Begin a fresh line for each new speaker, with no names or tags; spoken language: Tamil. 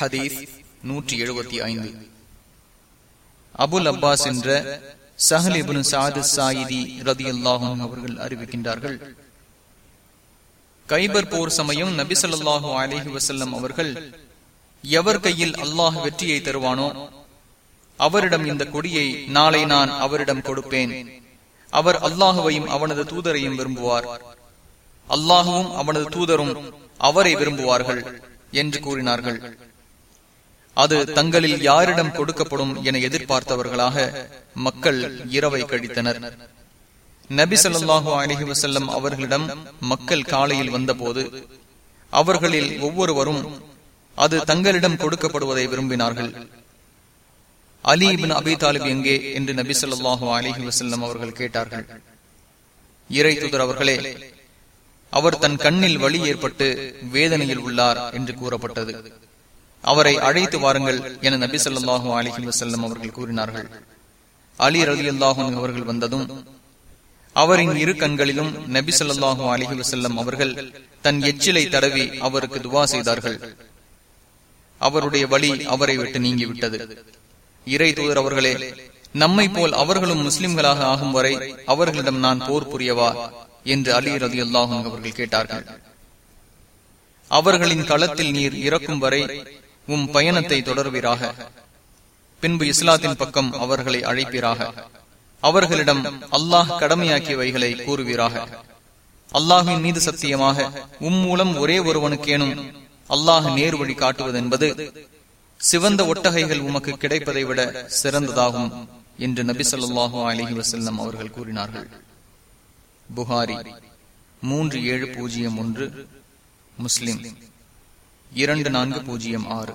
ஹதீஸ் நூற்றி எழுபத்தி ஐந்து. அபுல் அப்பாஸ் என்ற சஹலிபுன் சாது சாயிதி ரதி அல்லாஹும் அவர்கள் அறிவிக்கின்றார்கள். கைபர் போர் சமயம் நபி சொல்லாஹு அலஹி வசல்லம் அவர்கள் எவர் கையில் அல்லாஹ் வெற்றியை தருவானோ அவரிடம் இந்த கொடியை நாளை நான் அவரிடம் கொடுப்பேன். அவர் அல்லாஹுவையும் அவனது தூதரையும் விரும்புவார். அல்லாஹுவும் அவனது தூதரும் அவரை விரும்புவார்கள் என்று கூறினார்கள். அது தங்களில் யாரிடம் கொடுக்கப்படும் என எதிர்பார்த்தவர்களாக மக்கள் இரவை கழித்தனர். நபி சொல்லாஹு அலஹி வசல்லம் அவர்களிடம் மக்கள் காலையில் வந்தபோது அவர்களில் ஒவ்வொருவரும் அது தங்களிடம் கொடுக்கப்படுவதை விரும்பினார்கள். அலி இபின் அபி தாலிப் எங்கே என்று நபி சொல்லாஹு அலிஹி வசல்லம் அவர்கள் கேட்டார்கள். இறை தூதர் அவர்களே அவர் தன் கண்ணில் வழி ஏற்பட்டு வேதனையில் உள்ளார் என்று கூறப்பட்டது. அவரை அழைத்து வாருங்கள் என நபி சொல்லாஹு அலிஹி வசல்லம் அவர்கள் கூறினார்கள். அலி அலி அல்லாஹூன் அவர்கள் வந்ததும் அவரின் இரு கண்களிலும் நபி சொல்லாஹு அலிஹி வசல்லம் அவர்கள் தன் எச்சிலை தடவி அவருக்கு துவா செய்தார்கள். அவருடைய வழி அவரை விட்டு நீங்கிவிட்டது. இறை தூதர் அவர்களே நம்மை போல் அவர்களும் முஸ்லிம்களாக ஆகும் வரை அவர்களிடம் நான் போர் புரியவா? என்று அலி ரதி அல்லாஹும் அவர்கள் கேட்டார்கள். அவர்களின் களத்தில் நீர் இறக்கும் வரை உம் பயணத்தை தொடர்வீராக. பின்பு இஸ்லாத்தின் பக்கம் அவர்களை அழைப்பீராக. அவர்களிடம் அல்லாஹ் கடமையாக்கியவைகளை கூறுவீராக. அல்லாஹின் மீது சத்தியமாக உம் மூலம் ஒரே ஒருவனுக்கேனும் அல்லாஹ் நேர் வழி காட்டுவதென்பது சிவந்த ஒட்டகைகள் உமக்கு கிடைப்பதை விட சிறந்ததாகும் என்று நபி சொல்லாஹு அலஹி வசல்லம் அவர்கள் கூறினார்கள். புகாரி மூன்று ஏழு பூஜ்ஜியம் ஒன்று முஸ்லிம் இரண்டு நான்கு பூஜ்ஜியம் ஆறு.